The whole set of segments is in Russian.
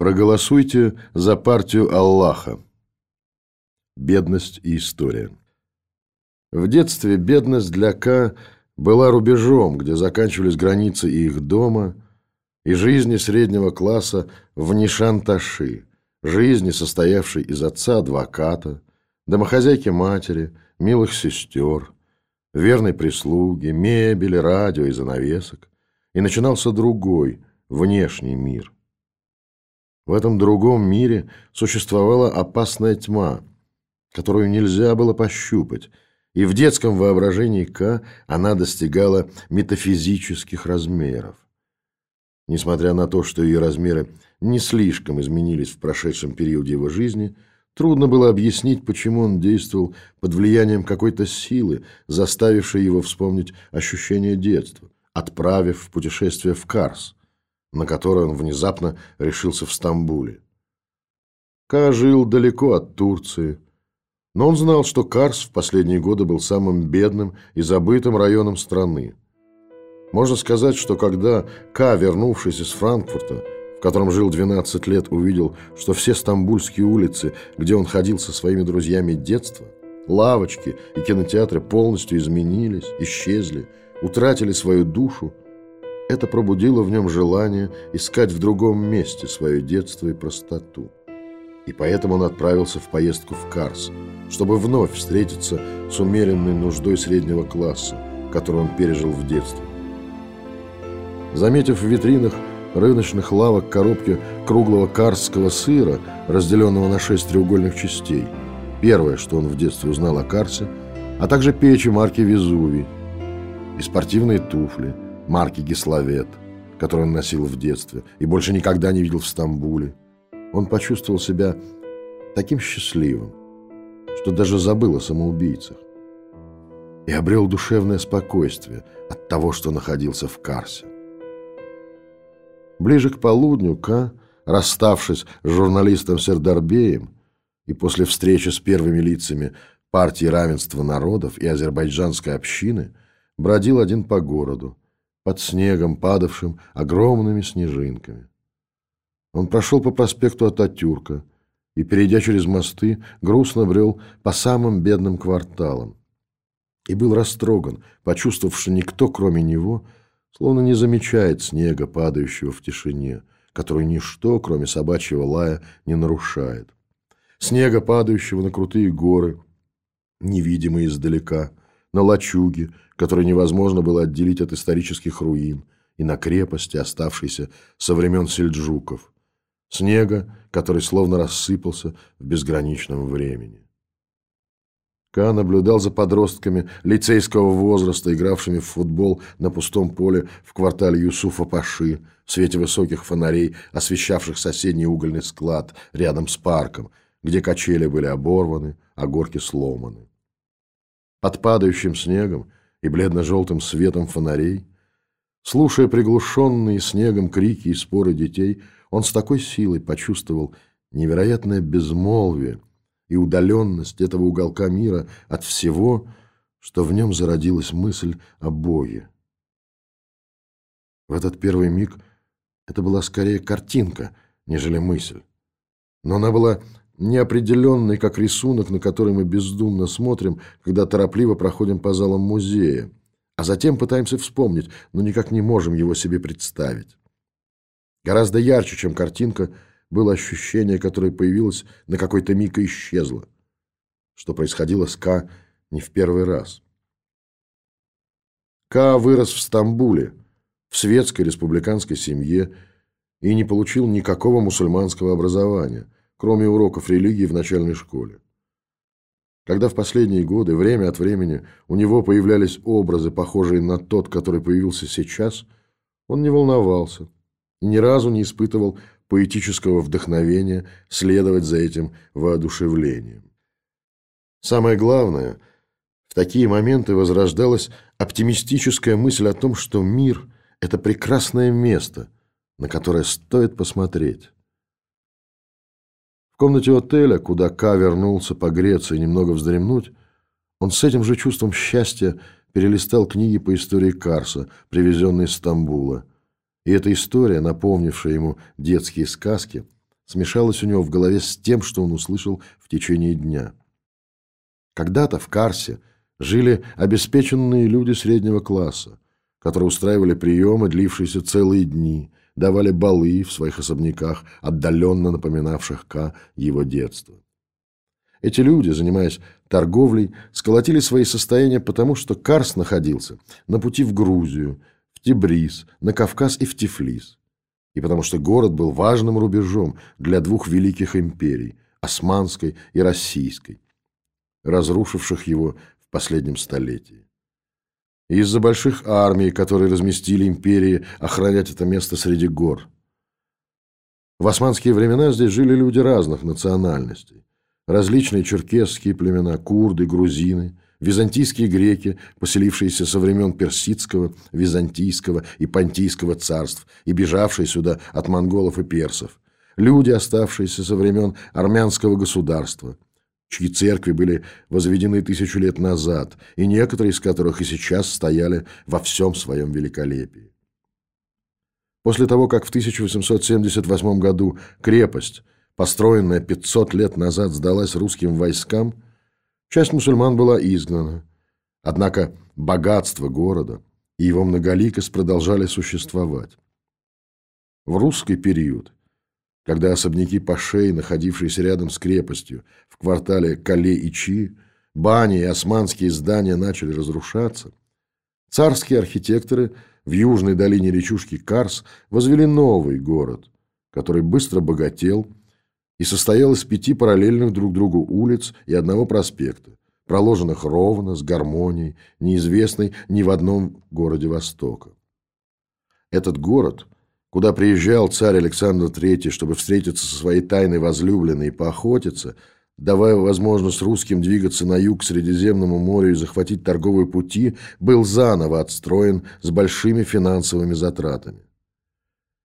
Проголосуйте за партию Аллаха. Бедность и история. В детстве бедность для К была рубежом, где заканчивались границы и их дома, и жизни среднего класса в Нишанташи, жизни, состоявшей из отца адвоката, домохозяйки матери, милых сестер, верной прислуги, мебели, радио и занавесок. И начинался другой, внешний мир – в этом другом мире существовала опасная тьма, которую нельзя было пощупать, и в детском воображении К она достигала метафизических размеров. Несмотря на то, что ее размеры не слишком изменились в прошедшем периоде его жизни, трудно было объяснить, почему он действовал под влиянием какой-то силы, заставившей его вспомнить ощущение детства, отправив в путешествие в Карс – на который он внезапно решился в Стамбуле. Ка жил далеко от Турции, но он знал, что Карс в последние годы был самым бедным и забытым районом страны. Можно сказать, что когда Ка, вернувшись из Франкфурта, в котором жил 12 лет, увидел, что все стамбульские улицы, где он ходил со своими друзьями детства, лавочки и кинотеатры полностью изменились, исчезли, утратили свою душу, это пробудило в нем желание искать в другом месте свое детство и простоту. И поэтому он отправился в поездку в Карс, чтобы вновь встретиться с умеренной нуждой среднего класса, которую он пережил в детстве. Заметив в витринах рыночных лавок коробки круглого карсского сыра, разделенного на шесть треугольных частей, первое, что он в детстве узнал о Карсе, а также печи марки Везувий и спортивные туфли – марки Гисловет, который он носил в детстве и больше никогда не видел в Стамбуле. Он почувствовал себя таким счастливым, что даже забыл о самоубийцах. И обрел душевное спокойствие от того, что находился в Карсе. Ближе к полудню К, расставшись с журналистом Сердарбеем и после встречи с первыми лицами партии равенства народов и азербайджанской общины, бродил один по городу, под снегом, падавшим огромными снежинками. Он прошел по проспекту Ататюрка и, перейдя через мосты, грустно брел по самым бедным кварталам. И был растроган, почувствовав, что никто, кроме него, словно не замечает снега, падающего в тишине, которую ничто, кроме собачьего лая, не нарушает. Снега, падающего на крутые горы, невидимые издалека, на лачуги, которые невозможно было отделить от исторических руин, и на крепости, оставшейся со времен сельджуков, снега, который словно рассыпался в безграничном времени. Ка наблюдал за подростками лицейского возраста, игравшими в футбол на пустом поле в квартале Юсуфа-Паши, в свете высоких фонарей, освещавших соседний угольный склад рядом с парком, где качели были оборваны, а горки сломаны. Под падающим снегом и бледно-желтым светом фонарей, слушая приглушенные снегом крики и споры детей, он с такой силой почувствовал невероятное безмолвие и удаленность этого уголка мира от всего, что в нем зародилась мысль о Боге. В этот первый миг это была скорее картинка, нежели мысль. Но она была неопределенный, как рисунок, на который мы бездумно смотрим, когда торопливо проходим по залам музея, а затем пытаемся вспомнить, но никак не можем его себе представить. Гораздо ярче, чем картинка, было ощущение, которое появилось на какой-то миг и исчезло, что происходило с К не в первый раз. К вырос в Стамбуле, в светской республиканской семье и не получил никакого мусульманского образования – кроме уроков религии в начальной школе. Когда в последние годы, время от времени, у него появлялись образы, похожие на тот, который появился сейчас, он не волновался и ни разу не испытывал поэтического вдохновения следовать за этим воодушевлением. Самое главное, в такие моменты возрождалась оптимистическая мысль о том, что мир – это прекрасное место, на которое стоит посмотреть комнате отеля, куда Ка вернулся погреться и немного вздремнуть, он с этим же чувством счастья перелистал книги по истории Карса, привезенные из Стамбула. И эта история, напомнившая ему детские сказки, смешалось у него в голове с тем, что он услышал в течение дня. Когда-то в Карсе жили обеспеченные люди среднего класса, которые устраивали приемы, длившиеся целые дни, давали балы в своих особняках, отдаленно напоминавших К его детство. Эти люди, занимаясь торговлей, сколотили свои состояния потому, что Карс находился на пути в Грузию, в Тибриз, на Кавказ и в Тифлис. И потому что город был важным рубежом для двух великих империй – Османской и Российской, разрушивших его в последнем столетии. Из-за больших армий, которые разместили империи охранять это место среди гор. В османские времена здесь жили люди разных национальностей. Различные черкесские племена, курды, грузины, византийские греки, поселившиеся со времен персидского, византийского и понтийского царств и бежавшие сюда от монголов и персов, люди, оставшиеся со времен армянского государства, чьи церкви были возведены тысячу лет назад, и некоторые из которых и сейчас стояли во всем своем великолепии. После того, как в 1878 году крепость – построенная 500 лет назад, сдалась русским войскам, часть мусульман была изгнана. Однако богатство города и его многоликость продолжали существовать. В русский период, когда особняки пашей, находившиеся рядом с крепостью, в квартале Кале-Ичи, бани и османские здания начали разрушаться, царские архитекторы в южной долине речушки Карс возвели новый город, который быстро богател и состоял из пяти параллельных друг другу улиц и одного проспекта, проложенных ровно, с гармонией, неизвестной ни в одном городе Востока. Этот город, куда приезжал царь Александр III, чтобы встретиться со своей тайной возлюбленной и поохотиться, давая возможность русским двигаться на юг к Средиземному морю и захватить торговые пути, был заново отстроен с большими финансовыми затратами.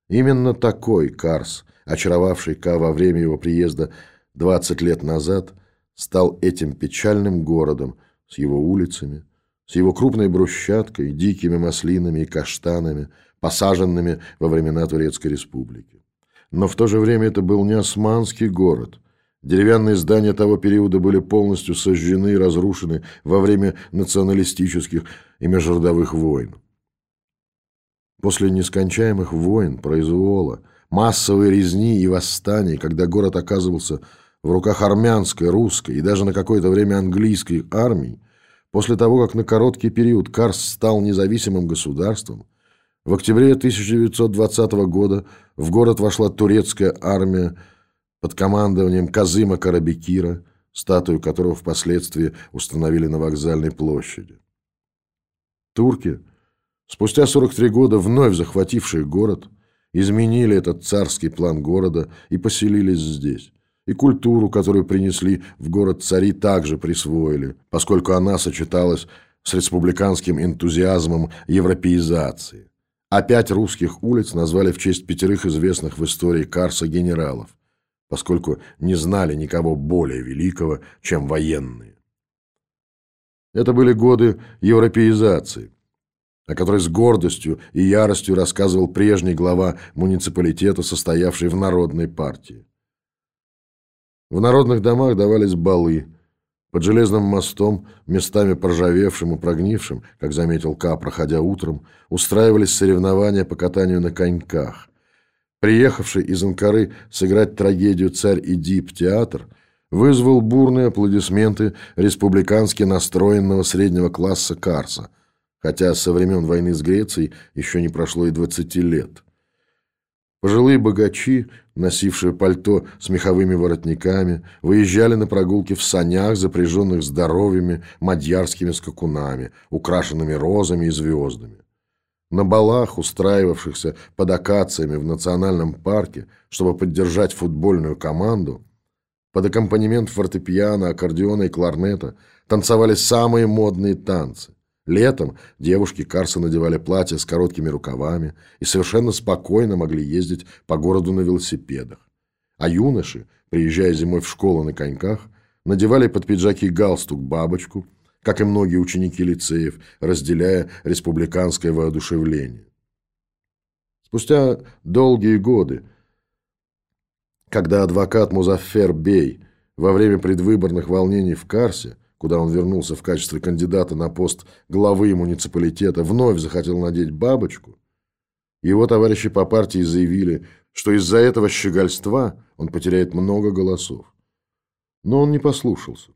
Именно такой Карс – очаровавший Ка во время его приезда 20 лет назад, стал этим печальным городом с его улицами, с его крупной брусчаткой, дикими маслинами и каштанами, посаженными во времена Турецкой республики. Но в то же время это был не османский город. Деревянные здания того периода были полностью сожжены и разрушены во время националистических и межродовых войн. После нескончаемых войн, произвола, массовой резни и восстаний, когда город оказывался в руках армянской, русской и даже на какое-то время английской армии, после того, как на короткий период Карс стал независимым государством, в октябре 1920 года в город вошла турецкая армия под командованием Казыма Карабекира, статую которого впоследствии установили на вокзальной площади. Турки, спустя 43 года вновь захватившие город, изменили этот царский план города и поселились здесь. И культуру, которую принесли в город цари, также присвоили, поскольку она сочеталась с республиканским энтузиазмом европеизации. Опять русских улиц назвали в честь пятерых известных в истории Карса генералов, поскольку не знали никого более великого, чем военные. Это были годы европеизации, о которой с гордостью и яростью рассказывал прежний глава муниципалитета, состоявший в Народной партии. В народных домах давались балы. Под железным мостом, местами поржавевшим и прогнившим, как заметил К, проходя утром, устраивались соревнования по катанию на коньках. Приехавший из Анкары сыграть трагедию «Царь Эдип» театр вызвал бурные аплодисменты республикански настроенного среднего класса Карса – хотя со времен войны с Грецией еще не прошло и 20 лет. Пожилые богачи, носившие пальто с меховыми воротниками, выезжали на прогулки в санях, запряженных здоровыми мадьярскими скакунами, украшенными розами и звездами. На балах, устраивавшихся под акациями в национальном парке, чтобы поддержать футбольную команду, под аккомпанемент фортепиано, аккордеона и кларнета танцевали самые модные танцы. Летом девушки Карса надевали платья с короткими рукавами и совершенно спокойно могли ездить по городу на велосипедах. А юноши, приезжая зимой в школу на коньках, надевали под пиджаки галстук бабочку, как и многие ученики лицеев, разделяя республиканское воодушевление. Спустя долгие годы когда адвокат Музаффер Бей во время предвыборных волнений в Карсе, куда он вернулся в качестве кандидата на пост главы муниципалитета, вновь захотел надеть бабочку, его товарищи по партии заявили, что из-за этого щегольства он потеряет много голосов. Но он не послушался.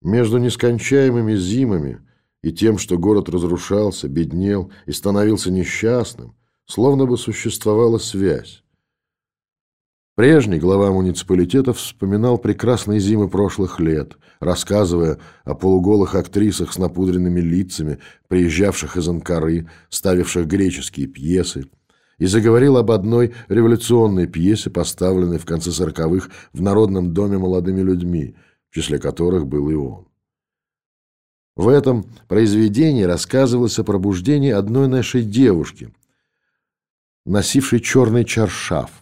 Между нескончаемыми зимами и тем, что город разрушался, беднел и становился несчастным, словно бы существовала связь. Прежний глава муниципалитета вспоминал прекрасные зимы прошлых лет, рассказывая о полуголых актрисах с напудренными лицами, приезжавших из Анкары, ставивших греческие пьесы, и заговорил об одной революционной пьесе, поставленной в конце сороковых в Народном доме молодыми людьми, в числе которых был и он. В этом произведении рассказывалось о пробуждении одной нашей девушки, носившей черный чаршаф,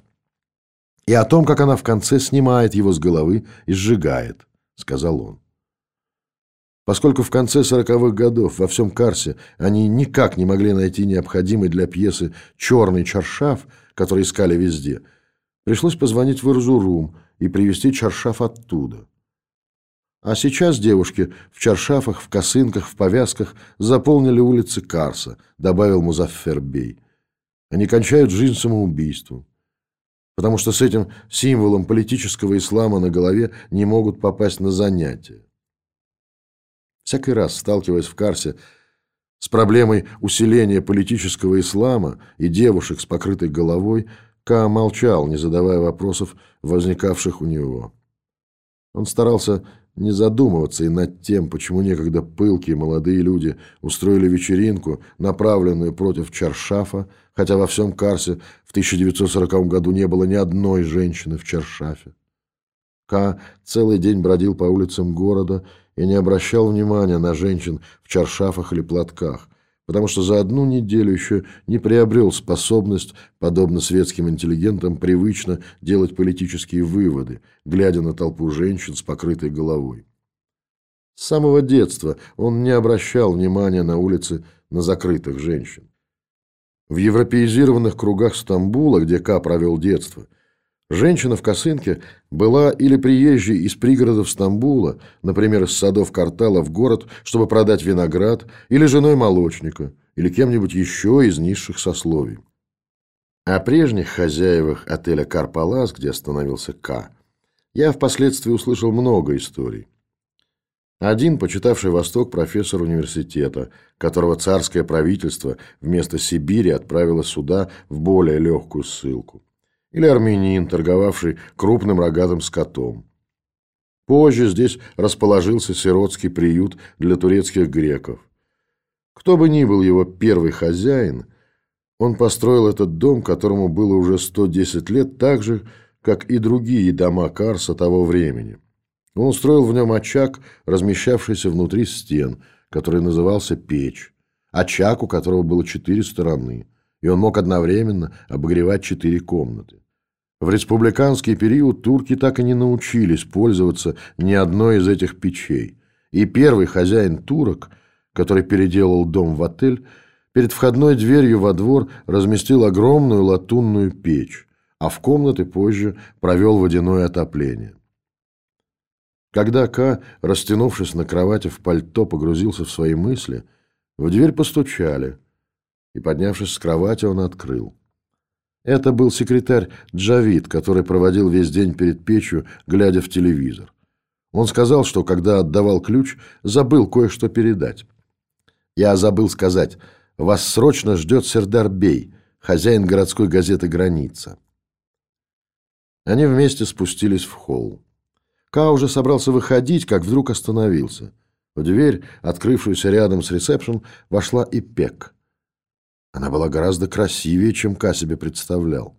и о том, как она в конце снимает его с головы и сжигает, сказал он. Поскольку в конце сороковых годов во всем Карсе они никак не могли найти необходимый для пьесы черный чаршаф, который искали везде, пришлось позвонить в Ирзурум и привезти чаршаф оттуда. А сейчас девушки в чаршафах, в косынках, в повязках заполнили улицы Карса, добавил Музаффер Бей. Они кончают жизнь самоубийством потому что с этим символом политического ислама на голове не могут попасть на занятия. Всякий раз, сталкиваясь в Карсе с проблемой усиления политического ислама и девушек с покрытой головой, Ка молчал, не задавая вопросов, возникавших у него. Он старался не задумываться и над тем, почему некогда пылкие молодые люди устроили вечеринку, направленную против Чаршафа, хотя во всем Карсе в 1940 году не было ни одной женщины в Чаршафе. Ка целый день бродил по улицам города и не обращал внимания на женщин в чаршафах или платках, потому что за одну неделю еще не приобрел способность, подобно светским интеллигентам, привычно делать политические выводы, глядя на толпу женщин с покрытой головой. С самого детства он не обращал внимания на улице на закрытых женщин. В европеизированных кругах Стамбула, где К провел детство, женщина в косынке была или приезжей из пригородов Стамбула, например, из садов квартала в город, чтобы продать виноград, или женой молочника, или кем-нибудь еще из низших сословий. О прежних хозяевах отеля «Карпалас», где остановился К, я впоследствии услышал много историй. Один, почитавший Восток профессор университета, которого царское правительство вместо Сибири отправило сюда в более легкую ссылку. Или армянин, торговавший крупным рогатым скотом. Позже здесь расположился сиротский приют для турецких греков. Кто бы ни был его первый хозяин, он построил этот дом, которому было уже 110 лет, так же, как и другие дома Карса того времени. Он устроил в нем очаг, размещавшийся внутри стен, который назывался печь, очаг, у которого было четыре стороны, и он мог одновременно обогревать четыре комнаты. В республиканский период турки так и не научились пользоваться ни одной из этих печей, и первый хозяин турок, который переделал дом в отель, перед входной дверью во двор разместил огромную латунную печь, а в комнаты позже провел водяное отопление. Когда К, растянувшись на кровати в пальто, погрузился в свои мысли, в дверь постучали, и, поднявшись с кровати, он открыл. Это был секретарь Джавид, который проводил весь день перед печью, глядя в телевизор. Он сказал, что, когда отдавал ключ, забыл кое-что передать. «Я забыл сказать, вас срочно ждет Сердар Бей, хозяин городской газеты «Граница». Они вместе спустились в холл. Ка уже собрался выходить, как вдруг остановился. В дверь, открывшуюся рядом с ресепшн, вошла и Пек. Она была гораздо красивее, чем Ка себе представлял.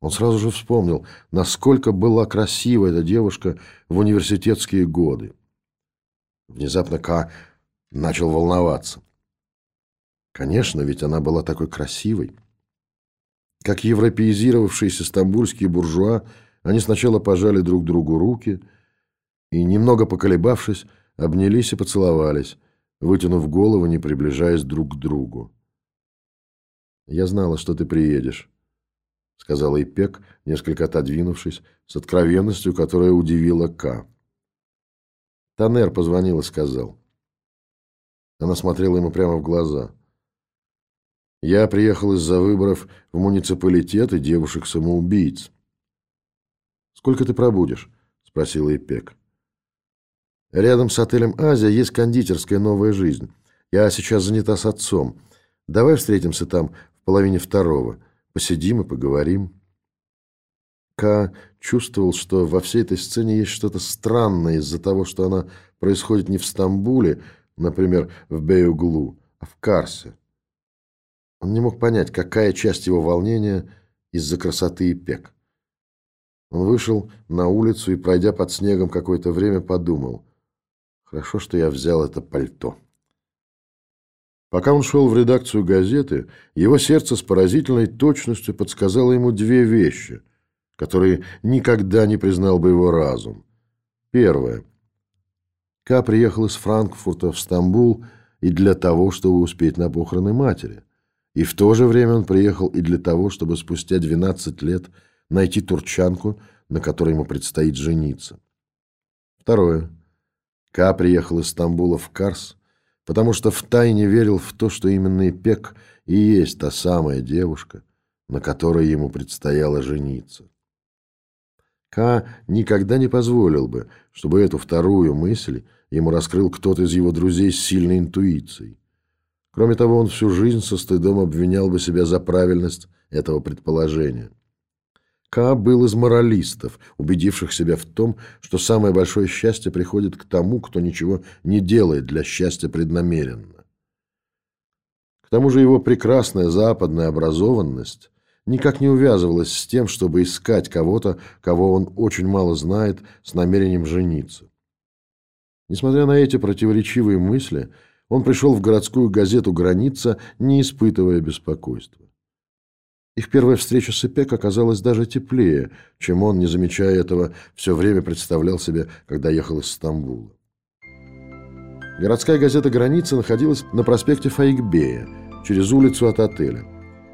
Он сразу же вспомнил, насколько была красива эта девушка в университетские годы. Внезапно Ка начал волноваться. Конечно, ведь она была такой красивой. Как европеизировавшиеся стамбульские буржуа, они сначала пожали друг другу руки и, немного поколебавшись, обнялись и поцеловались, вытянув голову, не приближаясь друг к другу. «Я знала, что ты приедешь», — сказала Ипек, несколько отодвинувшись, с откровенностью, которая удивила К. Танер позвонил и сказал. Она смотрела ему прямо в глаза. «Я приехал из-за выборов в муниципалитет и девушек-самоубийц». «Сколько ты пробудешь?» — спросила Ипек. «Рядом с отелем «Азия» есть кондитерская «Новая жизнь». Я сейчас занята с отцом. Давай встретимся там половине второго. Посидим и поговорим». Ка чувствовал, что во всей этой сцене есть что-то странное из-за того, что она происходит не в Стамбуле, например, в Беюглу, а в Карсе. Он не мог понять, какая часть его волнения из-за красоты и пек. Он вышел на улицу и, пройдя под снегом какое-то время, подумал, хорошо, что я взял это пальто. Пока он шел в редакцию газеты, его сердце с поразительной точностью подсказало ему две вещи, которые никогда не признал бы его разум. Первое. Ка приехал из Франкфурта в Стамбул и для того, чтобы успеть на похороны матери. И в то же время он приехал и для того, чтобы спустя 12 лет найти турчанку, на которой ему предстоит жениться. Второе. Ка приехал из Стамбула в Карс, потому что втайне верил в то, что именно Ипек и есть та самая девушка, на которой ему предстояло жениться. Ка никогда не позволил бы, чтобы эту вторую мысль ему раскрыл кто-то из его друзей с сильной интуицией. Кроме того, он всю жизнь со стыдом обвинял бы себя за правильность этого предположения. Ка был из моралистов, убедивших себя в том, что самое большое счастье приходит к тому, кто ничего не делает для счастья преднамеренно. К тому же его прекрасная западная образованность никак не увязывалась с тем, чтобы искать кого-то, кого он очень мало знает, с намерением жениться. Несмотря на эти противоречивые мысли, он пришел в городскую газету «Граница», не испытывая беспокойства. Их первая встреча с Ипек оказалась даже теплее, чем он, не замечая этого, все время представлял себе, когда ехал из Стамбула. Городская газета «Граница» находилась на проспекте Фаикбея, через улицу от отеля.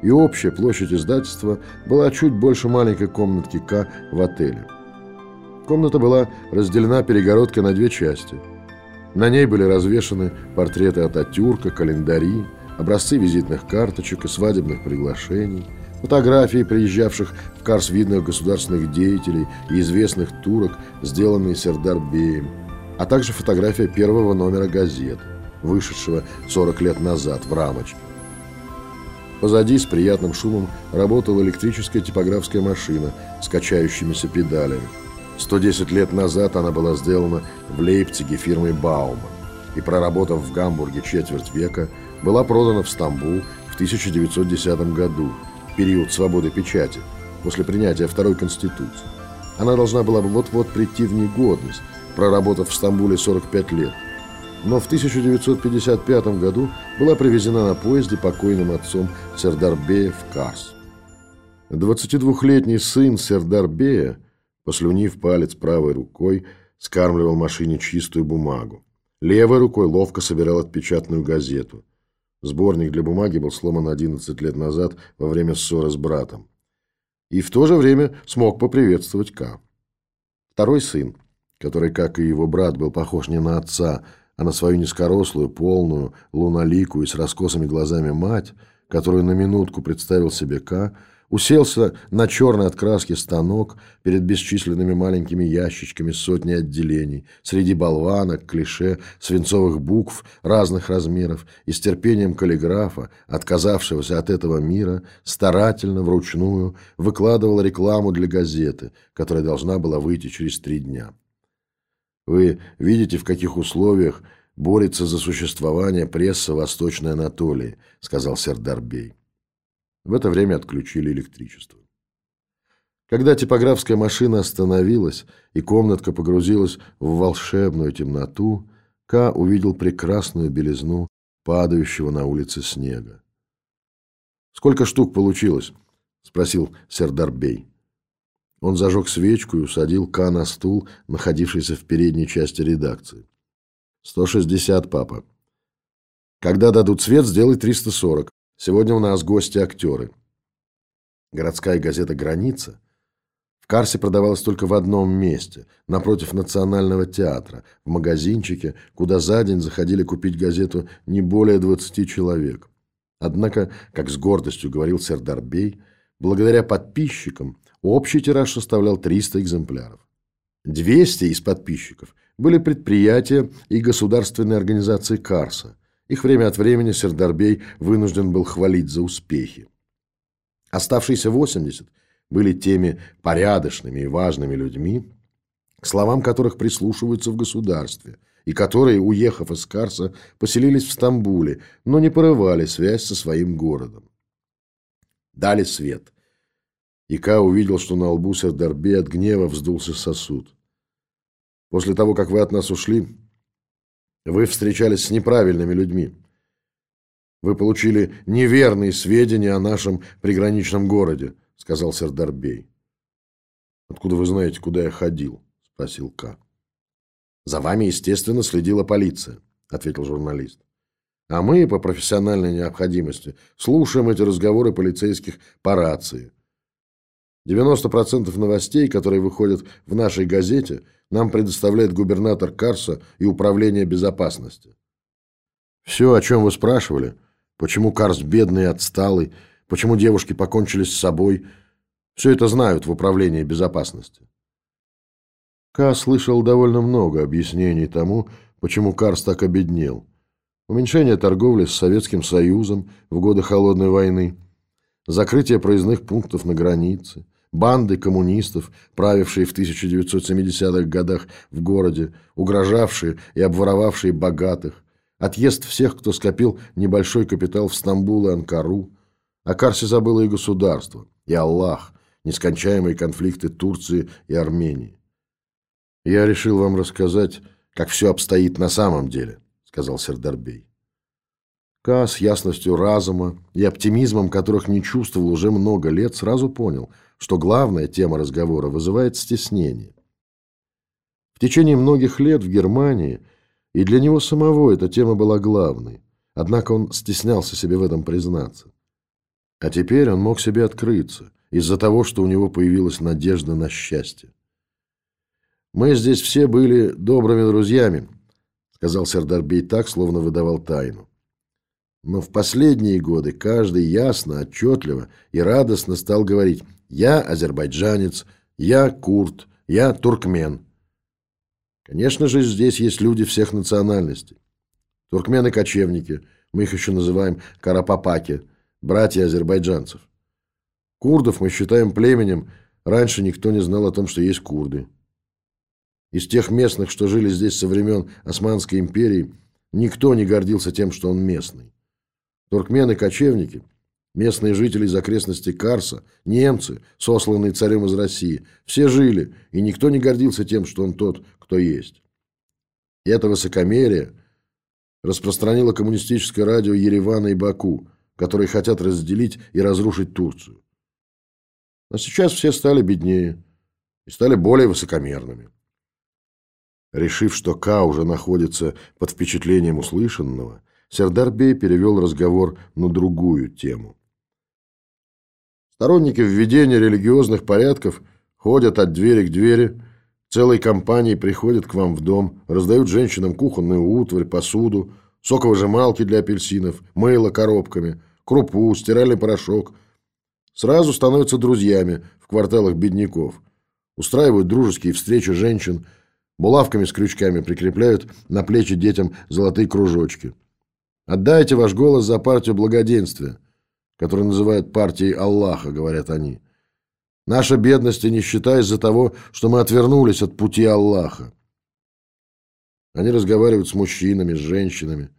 И общая площадь издательства была чуть больше маленькой комнатки К в отеле. Комната была разделена перегородкой на две части. На ней были развешаны портреты Ататюрка, календари, образцы визитных карточек и свадебных приглашений, фотографии приезжавших в Карс видных государственных деятелей и известных турок, сделанные Сердар-Беем, а также фотография первого номера газет, вышедшего 40 лет назад в рамочке. Позади с приятным шумом работала электрическая типографская машина с качающимися педалями. 110 лет назад она была сделана в Лейпциге фирмой Баума и, проработав в Гамбурге четверть века, была продана в Стамбул в 1910 году, период свободы печати, после принятия Второй Конституции. Она должна была бы вот-вот прийти в негодность, проработав в Стамбуле 45 лет. Но в 1955 году была привезена на поезде покойным отцом Сердарбея в Карс. 22-летний сын Сердарбея послюнив палец правой рукой, скармливал машине чистую бумагу. Левой рукой ловко собирал отпечатанную газету. Сборник для бумаги был сломан 11 лет назад во время ссоры с братом. И в то же время смог поприветствовать К. Второй сын, который, как и его брат, был похож не на отца, а на свою низкорослую, полную, луноликую и с раскосыми глазами мать, которую на минутку представил себе К, Уселся на черный от краски станок перед бесчисленными маленькими ящичками сотни отделений, среди болванок, клише, свинцовых букв разных размеров и с терпением каллиграфа, отказавшегося от этого мира, старательно, вручную, выкладывал рекламу для газеты, которая должна была выйти через три дня. Вы видите, в каких условиях борется за существование пресса Восточной Анатолии, сказал Сердарбей. В это время отключили электричество. Когда типографская машина остановилась и комнатка погрузилась в волшебную темноту, Ка увидел прекрасную белизну падающего на улице снега. «Сколько штук получилось?» — спросил Сердарбей. Он зажег свечку и усадил Ка на стул, находившийся в передней части редакции. «Сто шестьдесят, папа. Когда дадут свет, сделай триста сорок. Сегодня у нас гости-актеры. Городская газета «Граница» в Карсе продавалась только в одном месте, напротив Национального театра, в магазинчике, куда за день заходили купить газету не более 20 человек. Однако, как с гордостью говорил Сердарбей, благодаря подписчикам общий тираж составлял 300 экземпляров. 200 из подписчиков были предприятия и государственные организации Карса. Их время от времени Сердарбей вынужден был хвалить за успехи. Оставшиеся 80 были теми порядочными и важными людьми, к словам которых прислушиваются в государстве, и которые, уехав из Карса, поселились в Стамбуле, но не порывали связь со своим городом. Дали свет. Ика увидел, что на лбу Сердарбе от гнева вздулся сосуд. После того, как вы от нас ушли, вы встречались с неправильными людьми. Вы получили неверные сведения о нашем приграничном городе, сказал Сердарбей. Откуда вы знаете, куда я ходил? спросил К. За вами, естественно, следила полиция, ответил журналист. А мы, по профессиональной необходимости, слушаем эти разговоры полицейских по рации. 90% новостей, которые выходят в нашей газете, нам предоставляет губернатор Карса и Управление безопасности. Все, о чем вы спрашивали, почему Карс бедный и отсталый, почему девушки покончили с собой, все это знают в Управлении безопасности. Ка слышал довольно много объяснений тому, почему Карс так обеднел. Уменьшение торговли с Советским Союзом в годы Холодной войны, закрытие проездных пунктов на границе, банды коммунистов, правившие в 1970-х годах в городе, угрожавшие и обворовавшие богатых, отъезд всех, кто скопил небольшой капитал в Стамбул и Анкару. О Карсе забыло и государство, и Аллах, нескончаемые конфликты Турции и Армении. «Я решил вам рассказать, как все обстоит на самом деле», — сказал Сердарбей. Ка с ясностью разума и оптимизмом, которых не чувствовал уже много лет, сразу понял — что главная тема разговора вызывает стеснение. В течение многих лет в Германии и для него самого эта тема была главной, однако он стеснялся себе в этом признаться. А теперь он мог себе открыться из-за того, что у него появилась надежда на счастье. «Мы здесь все были добрыми друзьями», — сказал Сердарбей так, словно выдавал тайну. Но в последние годы каждый ясно, отчетливо и радостно стал говорить я азербайджанец, я курд, я туркмен. Конечно же, здесь есть люди всех национальностей. Туркмены-кочевники, мы их еще называем карапапаки, братья азербайджанцев. Курдов мы считаем племенем, раньше никто не знал о том, что есть курды. Из тех местных, что жили здесь со времен Османской империи, никто не гордился тем, что он местный. Туркмены-кочевники Местные жители из окрестностей Карса, немцы, сосланные царем из России, все жили, и никто не гордился тем, что он тот, кто есть. И это высокомерие распространило коммунистическое радио Еревана и Баку, которые хотят разделить и разрушить Турцию. А сейчас все стали беднее и стали более высокомерными. Решив, что К уже находится под впечатлением услышанного, Сердар-бей перевел разговор на другую тему – Сторонники введения религиозных порядков ходят от двери к двери, целой компанией приходят к вам в дом, раздают женщинам кухонную утварь, посуду, соковыжималки для апельсинов, мыло коробками, крупу, стиральный порошок. Сразу становятся друзьями в кварталах бедняков. Устраивают дружеские встречи женщин, булавками с крючками прикрепляют на плечи детям золотые кружочки. Отдайте ваш голос за партию благоденствия который называют партией Аллаха, говорят они. Наша бедность и нищета из-за того, что мы отвернулись от пути Аллаха. Они разговаривают с мужчинами, с женщинами.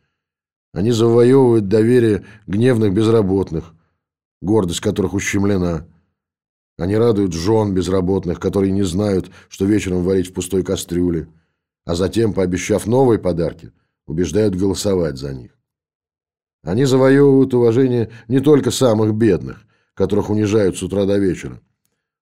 Они завоевывают доверие гневных безработных, гордость которых ущемлена. Они радуют жен безработных, которые не знают, что вечером варить в пустой кастрюле, а затем, пообещав новые подарки, убеждают голосовать за них. Они завоевывают уважение не только самых бедных, которых унижают с утра до вечера,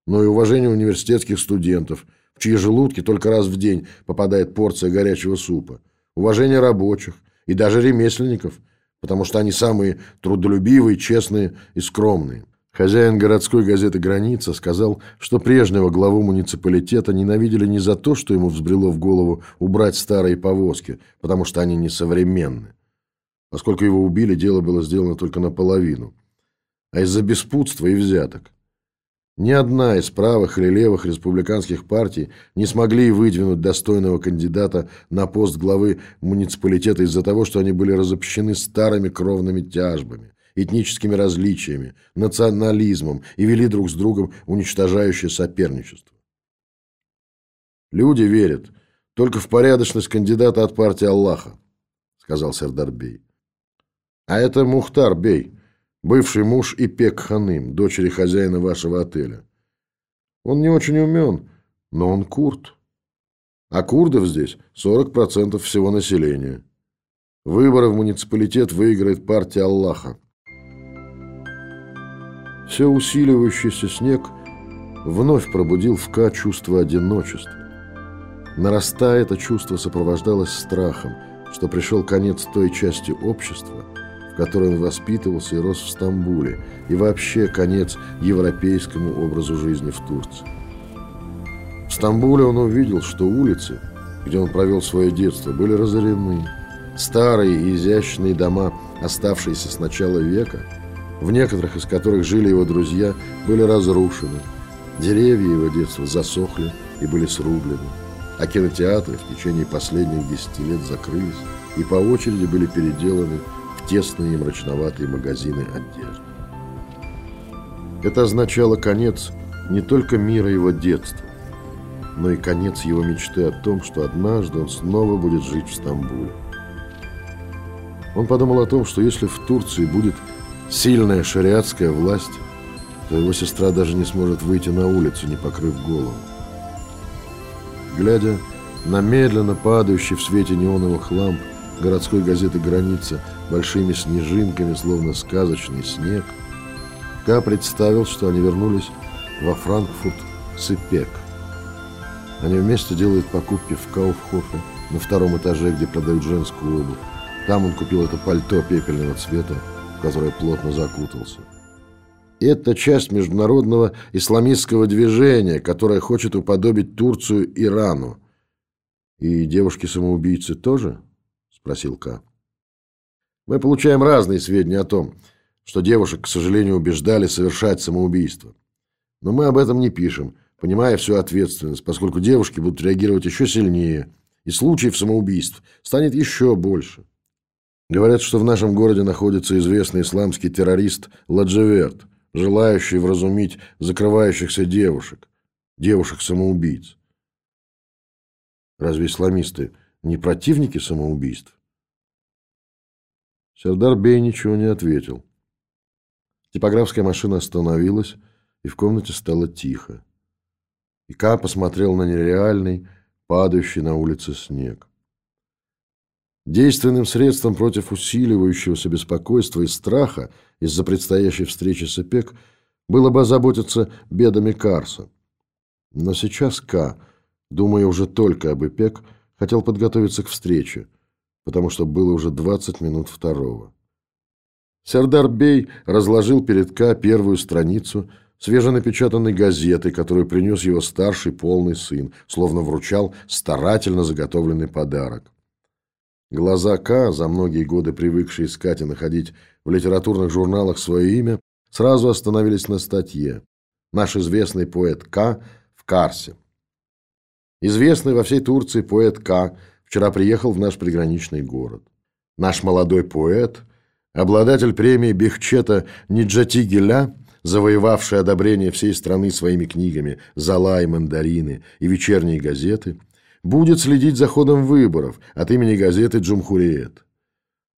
но и уважение университетских студентов, в чьи желудки только раз в день попадает порция горячего супа, уважение рабочих и даже ремесленников, потому что они самые трудолюбивые, честные и скромные. Хозяин городской газеты «Граница» сказал, что прежнего главу муниципалитета ненавидели не за то, что ему взбрело в голову убрать старые повозки, потому что они несовременны. Поскольку его убили, дело было сделано только наполовину, а из-за беспутства и взяток. Ни одна из правых или левых республиканских партий не смогли выдвинуть достойного кандидата на пост главы муниципалитета из-за того, что они были разобщены старыми кровными тяжбами этническими различиями, национализмом и вели друг с другом уничтожающее соперничество. Люди верят только в порядочность кандидата от партии Аллаха, сказал Сердар Бей. А это Мухтар Бей, бывший муж Ипек Ханым, дочери хозяина вашего отеля. Он не очень умен, но он курд. А курдов здесь 40% всего населения. Выборы в муниципалитет выиграет партия Аллаха. Все усиливающийся снег вновь пробудил в Ка чувство одиночества. Нарастая, это чувство сопровождалось страхом, что пришел конец той части общества, в которой он воспитывался и рос в Стамбуле, и вообще конец европейскому образу жизни в Турции. В Стамбуле он увидел, что улицы, где он провел свое детство, были разорены. Старые и изящные дома, оставшиеся с начала века – в некоторых из которых жили его друзья, были разрушены. Деревья его детства засохли и были срублены. А кинотеатры в течение последних десяти лет закрылись и по очереди были переделаны тесные мрачноватые магазины одежды. Это означало конец не только мира его детства, но и конец его мечты о том, что однажды он снова будет жить в Стамбуле. Он подумал о том, что если в Турции будет сильная шариатская власть, то его сестра даже не сможет выйти на улицу, не покрыв голову. Глядя на медленно падающий в свете неоновых ламп городской газеты «Граница» большими снежинками, словно сказочный снег, Ка представил, что они вернулись во Франкфурт Сыпек. Они вместе делают покупки в Кауфхофе на втором этаже, где продают женскую обувь. Там он купил это пальто пепельного цвета, которой плотно закутался. Это часть международного исламистского движения, которое хочет уподобить Турцию Ирану. И девушки-самоубийцы тоже? Спросил К. Мы получаем разные сведения о том, что девушек, к сожалению, убеждали совершать самоубийство. Но мы об этом не пишем, понимая всю ответственность, поскольку девушки будут реагировать еще сильнее, и случаев самоубийств станет еще больше. Говорят, что в нашем городе находится известный исламский террорист Ладжеверт, желающий вразумить закрывающихся девушек, девушек-самоубийц. Разве исламисты не противники самоубийств? Сердар Бей ничего не ответил. Типографская машина остановилась, и в комнате стало тихо. Ика посмотрел на нереальный, падающий на улице снег. Действенным средством против усиливающегося беспокойства и страха из-за предстоящей встречи с ЭПЕК было бы озаботиться бедами Карса. Но сейчас К, думая уже только об ЭПЕК, хотел подготовиться к встрече, потому что было уже 20 минут второго. Сердар Бей разложил перед К первую страницу свеженапечатанной газеты, которую принес его старший полный сын, словно вручал старательно заготовленный подарок. Глаза К, за многие годы привыкшие искать и находить в литературных журналах свое имя, сразу остановились на статье «Наш известный поэт К в Карсе». Известный во всей Турции поэт К вчера приехал в наш приграничный город. Наш молодой поэт, обладатель премии Бехчета Ниджати Гиля, завоевавший одобрение всей страны своими книгами «Зала и мандарины» и «Вечерние газеты», будет следить за ходом выборов от имени газеты «Джумхуриет».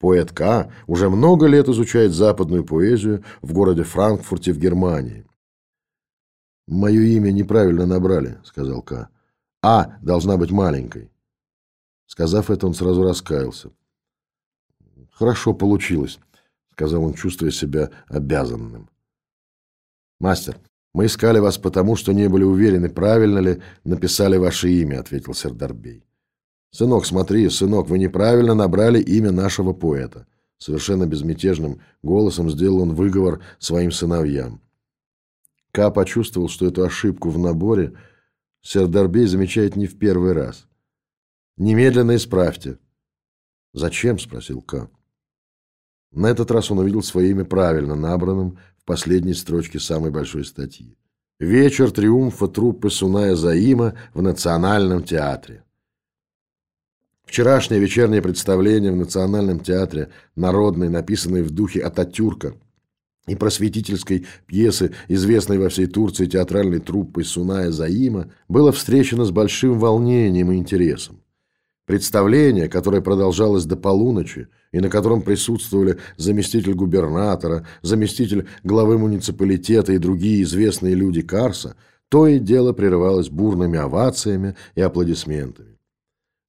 Поэт К. уже много лет изучает западную поэзию в городе Франкфурте в Германии. «Мое имя неправильно набрали», — сказал К. «А» должна быть маленькой. Сказав это, он сразу раскаялся. «Хорошо получилось», — сказал он, чувствуя себя обязанным. «Мастер, «Мы искали вас потому, что не были уверены, правильно ли написали ваше имя», — ответил Сердарбей. «Сынок, смотри, сынок, вы неправильно набрали имя нашего поэта». Совершенно безмятежным голосом сделал он выговор своим сыновьям. Ка почувствовал, что эту ошибку в наборе Сердарбей замечает не в первый раз. «Немедленно исправьте». «Зачем?» – спросил Ка. На этот раз он увидел свое имя правильно набранным в последней строчке самой большой статьи. «Вечер триумфа труппы Суная Заима в Национальном театре». Вчерашнее вечернее представление в Национальном театре, народной, написанной в духе Ататюрка, и просветительской пьесы, известной во всей Турции театральной труппой Суная Заима, было встречено с большим волнением и интересом. Представление, которое продолжалось до полуночи, и на котором присутствовали заместитель губернатора, заместитель главы муниципалитета и другие известные люди Карса, то и дело прерывалось бурными овациями и аплодисментами.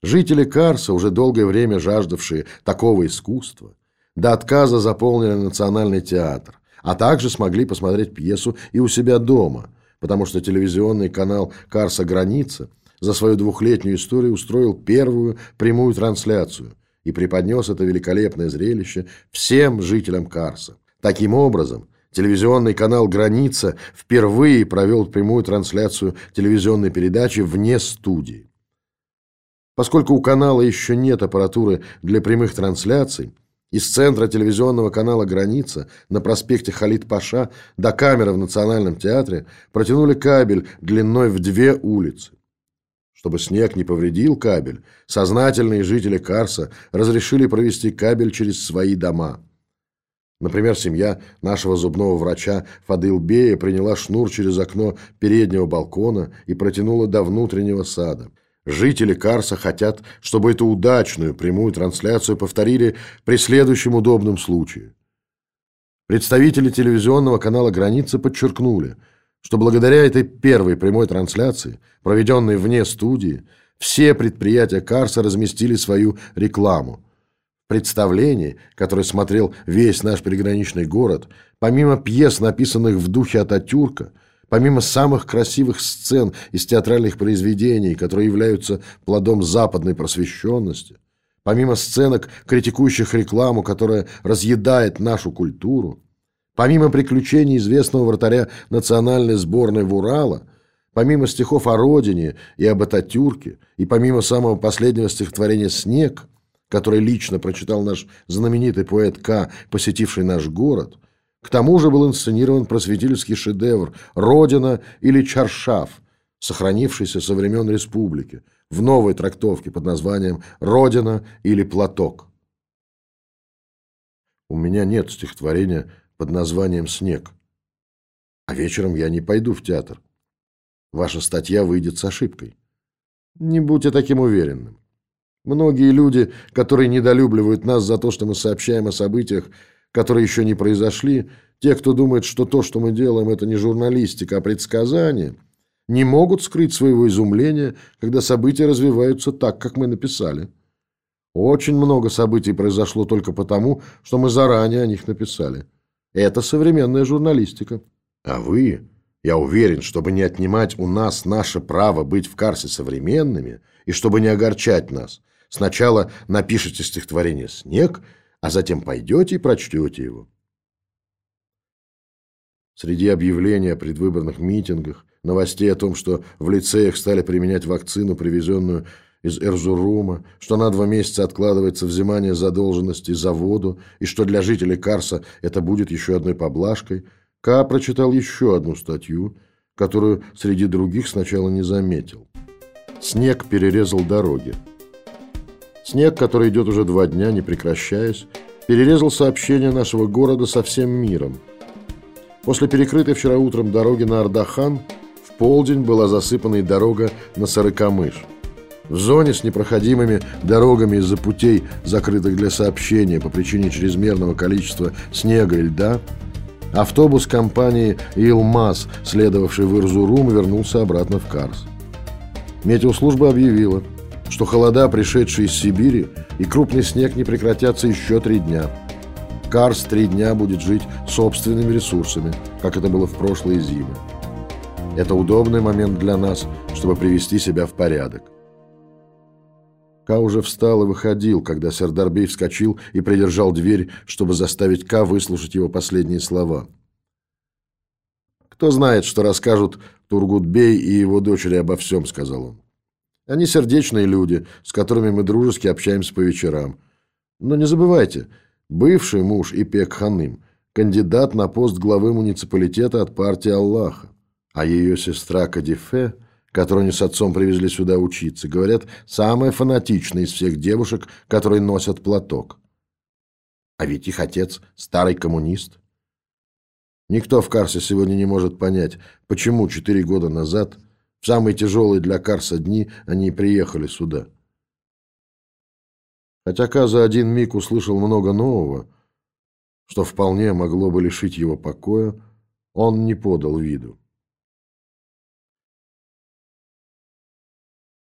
Жители Карса, уже долгое время жаждавшие такого искусства, до отказа заполнили национальный театр, а также смогли посмотреть пьесу и у себя дома, потому что телевизионный канал «Карса Граница» за свою двухлетнюю историю устроил первую прямую трансляцию и преподнес это великолепное зрелище всем жителям Карса. Таким образом, телевизионный канал «Граница» впервые провел прямую трансляцию телевизионной передачи вне студии. Поскольку у канала еще нет аппаратуры для прямых трансляций, из центра телевизионного канала «Граница» на проспекте Халид-Паша до камеры в Национальном театре протянули кабель длиной в две улицы. Чтобы снег не повредил кабель, сознательные жители Карса разрешили провести кабель через свои дома. Например, семья нашего зубного врача Фадылбея приняла шнур через окно переднего балкона и протянула до внутреннего сада. Жители Карса хотят, чтобы эту удачную прямую трансляцию повторили при следующем удобном случае. Представители телевизионного канала «Граница» подчеркнули, что благодаря этой первой прямой трансляции, проведенной вне студии, все предприятия Карса разместили свою рекламу. В представлении, которое смотрел весь наш приграничный город, помимо пьес, написанных в духе Ататюрка, Помимо самых красивых сцен из театральных произведений, которые являются плодом западной просвещенности, помимо сценок, критикующих рекламу, которая разъедает нашу культуру, помимо приключений известного вратаря национальной сборной в Урала, помимо стихов о родине и об Ататюрке, и помимо самого последнего стихотворения «Снег», который лично прочитал наш знаменитый поэт К., посетивший наш город – к тому же был инсценирован просветительский шедевр «Родина» или «Чаршав», сохранившийся со времен республики, в новой трактовке под названием «Родина» или «Платок». У меня нет стихотворения под названием «Снег». А вечером я не пойду в театр. Ваша статья выйдет с ошибкой. Не будьте таким уверенным. Многие люди, которые недолюбливают нас за то, что мы сообщаем о событиях, которые еще не произошли, те, кто думает, что то, что мы делаем, это не журналистика, а предсказание, не могут скрыть своего изумления, когда события развиваются так, как мы написали. Очень много событий произошло только потому, что мы заранее о них написали. Это современная журналистика. А вы, я уверен, чтобы не отнимать у нас наше право быть в Карсе современными и чтобы не огорчать нас, сначала напишите стихотворение «Снег», а затем пойдете и прочтете его. Среди объявлений о предвыборных митингах, новостей о том, что в лицеях стали применять вакцину, привезенную из Эрзурума, что на два месяца откладывается взимание задолженности за воду, и что для жителей Карса это будет еще одной поблажкой, Ка прочитал еще одну статью, которую среди других сначала не заметил. Снег перерезал дороги. Снег, который идет уже два дня, не прекращаясь, перерезал сообщение нашего города со всем миром. После перекрытой вчера утром дороги на Ардахан в полдень была засыпана и дорога на Сарыкамыш. В зоне с непроходимыми дорогами из-за путей, закрытых для сообщения по причине чрезмерного количества снега и льда, автобус компании «Илмаз», следовавший в Ирзурум, вернулся обратно в Карс. Метеослужба объявила – что холода, пришедшие из Сибири, и крупный снег не прекратятся еще три дня. Карс три дня будет жить собственными ресурсами, как это было в прошлые зимы. Это удобный момент для нас, чтобы привести себя в порядок. Ка уже встал и выходил, когда Сердарбей вскочил и придержал дверь, чтобы заставить Ка выслушать его последние слова. Кто знает, что расскажут Тургутбей и его дочери обо всем, сказал он. Они сердечные люди, с которыми мы дружески общаемся по вечерам. Но не забывайте, бывший муж Ипек Ханым – кандидат на пост главы муниципалитета от партии Аллаха. А ее сестра Кадифе, которую они с отцом привезли сюда учиться, говорят, самая фанатичная из всех девушек, которые носят платок. А ведь их отец – старый коммунист. Никто в Карсе сегодня не может понять, почему четыре года назад, самые тяжелые для Карса дни, они приехали сюда. Хотя Ка за один миг услышал много нового, что вполне могло бы лишить его покоя, он не подал виду.